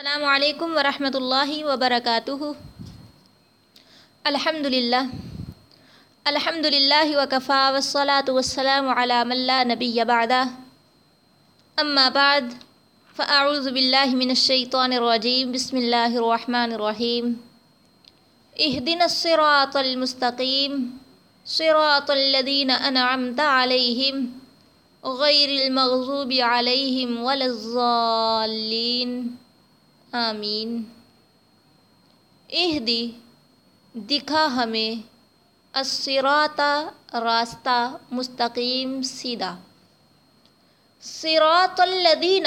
السلام علیکم ورحمۃ اللہ وبرکاتہ۔ الحمد للہ الحمد للہ وکفا وصلاۃ وسلام علام اللہ نبی بعدہ۔ اما بعد، فاعوذ باللہ من الشیطان الرجیم۔ بسم اللہ الرحمن الرحیم۔ اهدنا الصراط المستقیم۔ صراط الذین انعمت علیہم۔ غیر المغضوب علیہم ولا الضالین۔ آمین۔ اہدی، دکھا ہمیں۔ الصراط، راستہ مستقیم، سیدھا۔ صراط الذین،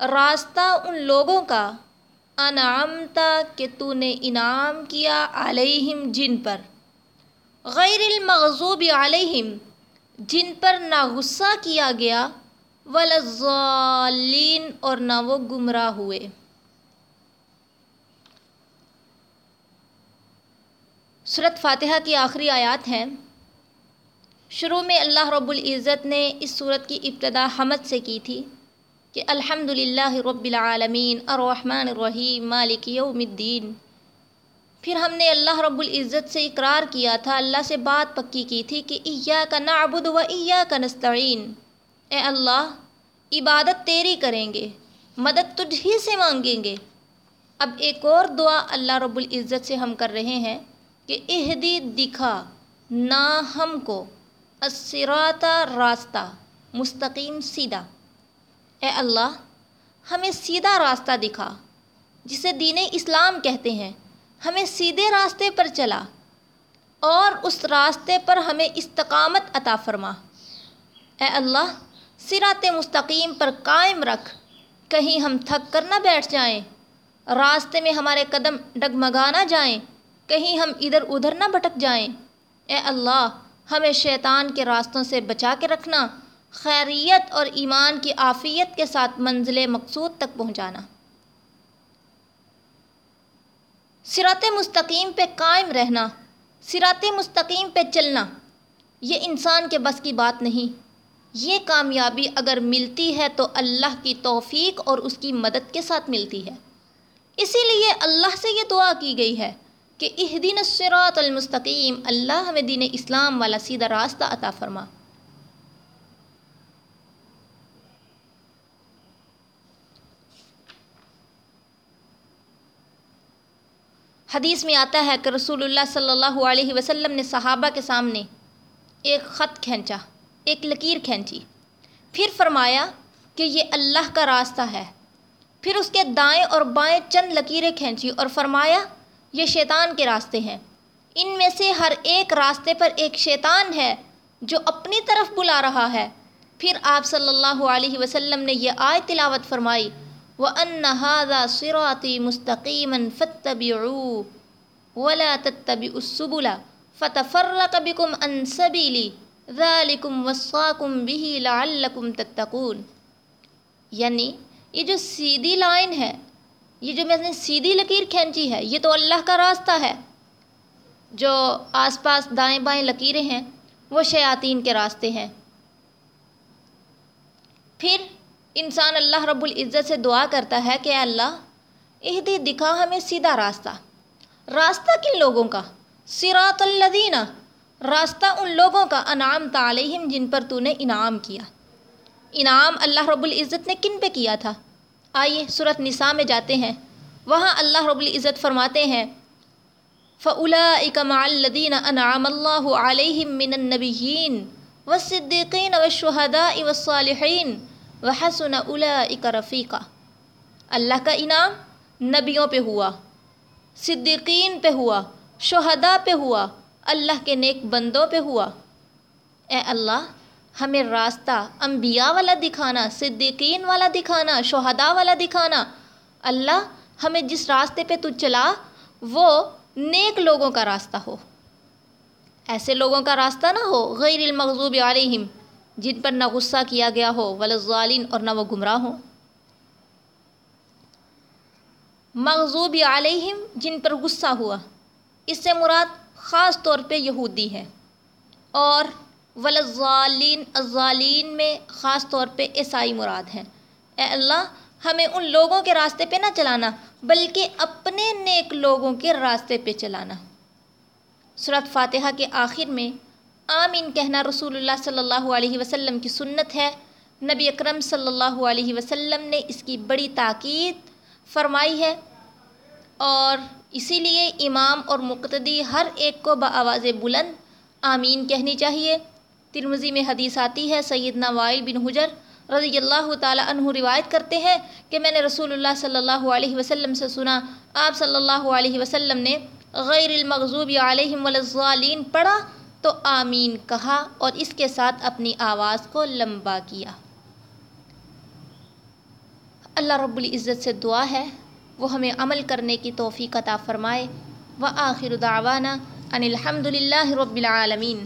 راستہ ان لوگوں کا۔ انعامتا کہ تو نے انعام کیا علیہم، جن پر۔ غیر المغضوب علیہم، جن پر نہ غصہ کیا گیا ولضالین اور نہ وہ گمراہ ہوئے۔ صورت فاتحہ کی آخری آیات ہیں۔ شروع میں اللہ رب العزت نے اس صورت کی ابتدا حمد سے کی تھی کہ الحمد للہ رب العالمین، الرحمن الرحیم، مالک یوم الدین۔ پھر ہم نے اللہ رب العزت سے اقرار کیا تھا، اللہ سے بات پکی کی تھی کہ ایا کا نعبد و ایا کا نستعین۔ اے اللہ، عبادت تیری کریں گے، مدد تجھ ہی سے مانگیں گے۔ اب ایک اور دعا اللہ رب العزت سے ہم کر رہے ہیں۔ کہ اہدی دکھا، نہ ہم کو۔ اسراتا راستہ، مستقیم سیدھا۔ اے اللہ، ہمیں سیدھا راستہ دکھا، جسے دین اسلام کہتے ہیں۔ ہمیں سیدھے راستے پر چلا اور اس راستے پر ہمیں استقامت عطا فرما۔ اے اللہ سرات مستقیم پر قائم رکھ۔ کہیں ہم تھک کر نہ بیٹھ جائیں۔ راستے میں ہمارے قدم ڈگمگا نہ جائیں۔ کہیں ہم ادھر ادھر نہ بھٹک جائیں۔ اے اللہ، ہمیں شیطان کے راستوں سے بچا کے رکھنا، خیریت اور ایمان کی عافیت کے ساتھ منزل مقصود تک پہنچانا۔ سرات مستقیم پہ قائم رہنا، سرات مستقیم پہ چلنا، یہ انسان کے بس کی بات نہیں۔ یہ کامیابی اگر ملتی ہے تو اللہ کی توفیق اور اس کی مدد کے ساتھ ملتی ہے۔ اسی لیے اللہ سے یہ دعا کی گئی ہے کہ اہ دین الصراط المستقیم، اللہ ہمیں دین اسلام والا سیدھا راستہ عطا فرما۔ حدیث میں آتا ہے کہ رسول اللہ صلی اللہ علیہ وسلم نے صحابہ کے سامنے ایک خط کھینچا، ایک لکیر کھینچی۔ پھر فرمایا کہ یہ اللہ کا راستہ ہے۔ پھر اس کے دائیں اور بائیں چند لکیریں کھینچی اور فرمایا یہ شیطان کے راستے ہیں۔ ان میں سے ہر ایک راستے پر ایک شیطان ہے جو اپنی طرف بلا رہا ہے۔ پھر آپ صلی اللہ علیہ وسلم نے یہ آئے تلاوت فرمائی، وَأَنَّ هَذَا صِرَاطِي مُسْتَقِيمًا فَاتَّبِعُوهُ وَلَا تَتَّبِعُوا السُّبُلَ فَتَفَرَّقَ بِكُمْ عَن سَبِيلِهِ ذَلِكُمْ وَصَّاكُمْ بِهِ لَعَلَّكُمْ تَتَّقُونَ۔ یعنی یہ جو سیدھی لائن ہے یہ جو میں نے سیدھی لکیر کھینچی ہے، یہ تو اللہ کا راستہ ہے۔ جو آس پاس دائیں بائیں لکیریں ہیں، وہ شیاطین کے راستے ہیں۔ پھر انسان اللہ رب العزت سے دعا کرتا ہے کہ اے اللہ اہدی دکھا ہمیں سیدھا راستہ۔ راستہ کن لوگوں کا؟ سراط الدینہ راستہ ان لوگوں کا انعام تعلیہم جن پر تو نے انعام کیا۔ انعام اللہ رب العزت نے کن پہ کیا تھا؟ آئیے صورت نساء میں جاتے ہیں۔ وہاں اللہ رب العزت فرماتے ہیں فعلاء مع الذین انعام اللہ علیہم من النبیین والصدیقین والشہداء والصالحین وحسن اولئک رفیقہ اللہ کا انعام نبیوں پہ ہوا، صدیقین پہ ہوا، شہداء پہ ہوا، اللہ کے نیک بندوں پہ ہوا۔ اے اللہ ہمیں راستہ انبیاء والا دکھانا، صدیقین والا دکھانا، شہداء والا دکھانا۔ اللہ ہمیں جس راستے پہ تو چلا، وہ نیک لوگوں کا راستہ ہو۔ ایسے لوگوں کا راستہ نہ ہو، غیر المغضوب علیہم، جن پر نہ غصہ کیا گیا ہو ولظالین اور نہ وہ گمراہ ہوں۔ مغضوب علیہم جن پر غصہ ہوا، اس سے مراد خاص طور پہ یہودی ہے اور ولظالین الظالین میں خاص طور پہ عیسائی مراد ہیں۔ اے اللہ، ہمیں ان لوگوں کے راستے پہ نہ چلانا، بلکہ اپنے نیک لوگوں کے راستے پہ چلانا۔ صورت فاتحہ کے آخر میں آمین کہنا رسول اللہ صلی اللہ علیہ وسلم کی سنت ہے۔ نبی اکرم صلی اللہ علیہ وسلم نے اس کی بڑی تاکید فرمائی ہے۔ اور اسی لیے امام اور مقتدی ہر ایک کو بآواز بلند آمین کہنی چاہیے۔ ترمزی میں حدیث آتی ہے، سیدنا وائل بن حجر رضی اللہ تعالیٰ عنہ روایت کرتے ہیں کہ میں نے رسول اللہ صلی اللہ علیہ وسلم سے سنا، آپ صلی اللہ علیہ وسلم نے غیر المغضوب علیہم والضالین پڑھا تو آمین کہا اور اس کے ساتھ اپنی آواز کو لمبا کیا۔ اللہ رب العزت سے دعا ہے، وہ ہمیں عمل کرنے کی توفیق عطا فرمائے۔ و آخر دعوانا ان الحمد للہ رب العالمین۔